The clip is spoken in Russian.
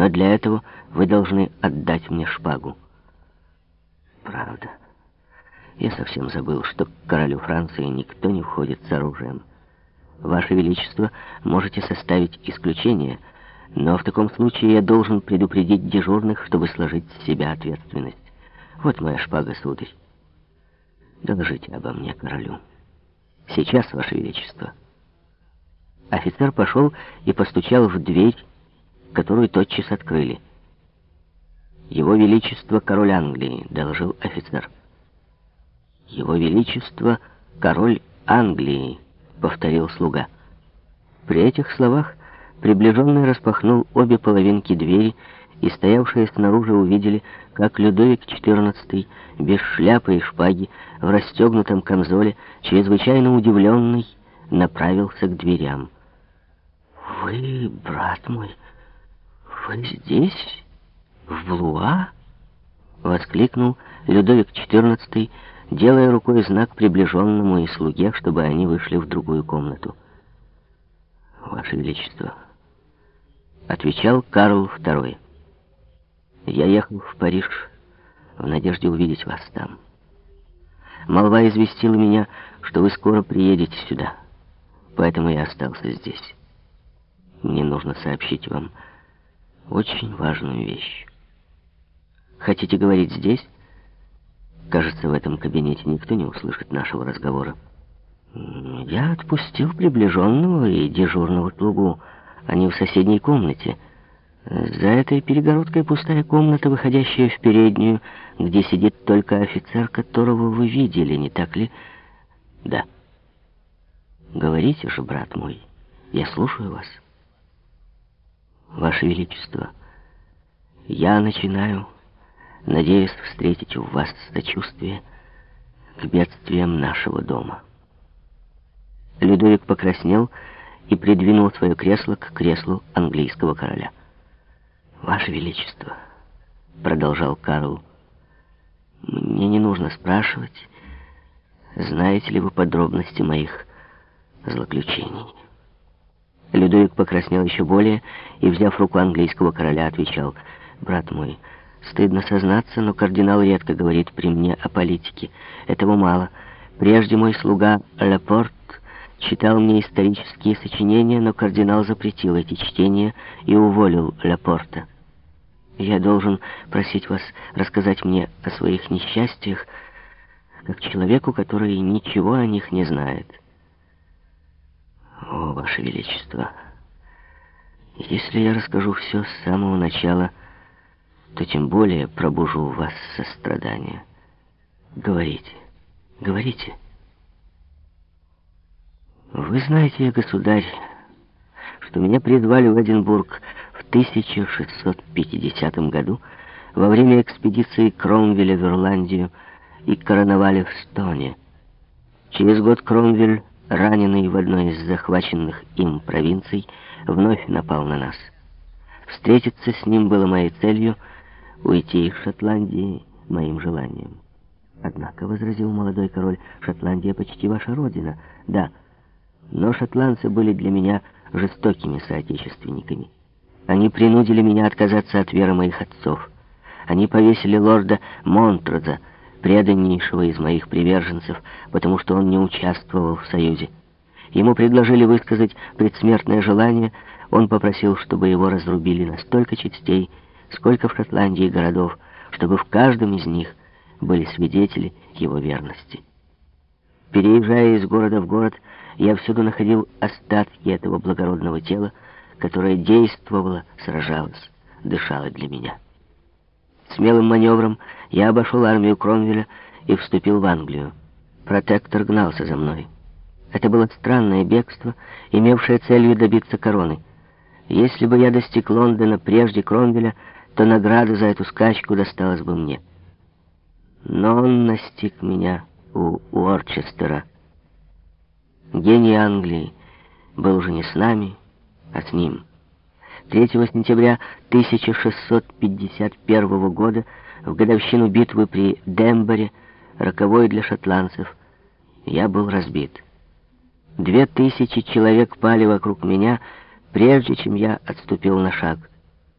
но для этого вы должны отдать мне шпагу. Правда. Я совсем забыл, что к королю Франции никто не входит с оружием. Ваше Величество, можете составить исключение, но в таком случае я должен предупредить дежурных, чтобы сложить с себя ответственность. Вот моя шпага, сударь. Доложите обо мне королю. Сейчас, Ваше Величество. Офицер пошел и постучал в дверь, которую тотчас открыли. «Его Величество, король Англии», — доложил офицер. «Его Величество, король Англии», — повторил слуга. При этих словах приближенный распахнул обе половинки двери, и стоявшие снаружи увидели, как Людовик XIV, без шляпы и шпаги, в расстегнутом камзоле, чрезвычайно удивленный, направился к дверям. «Вы, брат мой, вы здесь, в Блуа?» — воскликнул Людовик XIV, делая рукой знак приближенному и слуге, чтобы они вышли в другую комнату. «Ваше Величество», — отвечал Карл II, — «я ехал в Париж в надежде увидеть вас там. Молва известила меня, что вы скоро приедете сюда, поэтому я остался здесь. Мне нужно сообщить вам очень важную вещь. Хотите говорить здесь?» Кажется, в этом кабинете никто не услышит нашего разговора. Я отпустил приближенного и дежурного слугу. Они в соседней комнате. За этой перегородкой пустая комната, выходящая в переднюю, где сидит только офицер, которого вы видели, не так ли? Да. Говорите же, брат мой, я слушаю вас. Ваше Величество, я начинаю надеясь встретить у вас сочувствие к бедствиям нашего дома. Людовик покраснел и придвинул свое кресло к креслу английского короля. «Ваше Величество», — продолжал Карл, — «мне не нужно спрашивать, знаете ли вы подробности моих злоключений». Людовик покраснел еще более и, взяв руку английского короля, отвечал, «Брат мой, — Стыдно сознаться, но кардинал редко говорит при мне о политике. Этого мало. Прежде мой слуга Лепорт читал мне исторические сочинения, но кардинал запретил эти чтения и уволил Лепорта. Я должен просить вас рассказать мне о своих несчастьях, как человеку, который ничего о них не знает. Ваше Величество, если я расскажу все с самого начала то тем более пробужу у вас сострадание. Говорите, говорите. Вы знаете, государь, что меня призвали в Эдинбург в 1650 году во время экспедиции Кромвеля в Ирландию и короновали в Стоне. Через год Кромвель, раненый в одной из захваченных им провинций, вновь напал на нас. Встретиться с ним было моей целью — уйти из Шотландии моим желанием. Однако, — возразил молодой король, — Шотландия почти ваша родина. Да, но шотландцы были для меня жестокими соотечественниками. Они принудили меня отказаться от веры моих отцов. Они повесили лорда Монтроза, преданнейшего из моих приверженцев, потому что он не участвовал в союзе. Ему предложили высказать предсмертное желание, он попросил, чтобы его разрубили на столько частей, сколько в Шотландии городов, чтобы в каждом из них были свидетели его верности. Переезжая из города в город, я всюду находил остатки этого благородного тела, которое действовало, сражалось, дышало для меня. Смелым маневром я обошел армию Кромвеля и вступил в Англию. Протектор гнался за мной. Это было странное бегство, имевшее целью добиться короны. Если бы я достиг Лондона прежде Кромвеля, то награда за эту скачку досталась бы мне. Но он настиг меня у Уорчестера. Гений Англии был уже не с нами, а с ним. 3 сентября 1651 года, в годовщину битвы при Демборе, роковой для шотландцев, я был разбит. Две тысячи человек пали вокруг меня, прежде чем я отступил на шаг.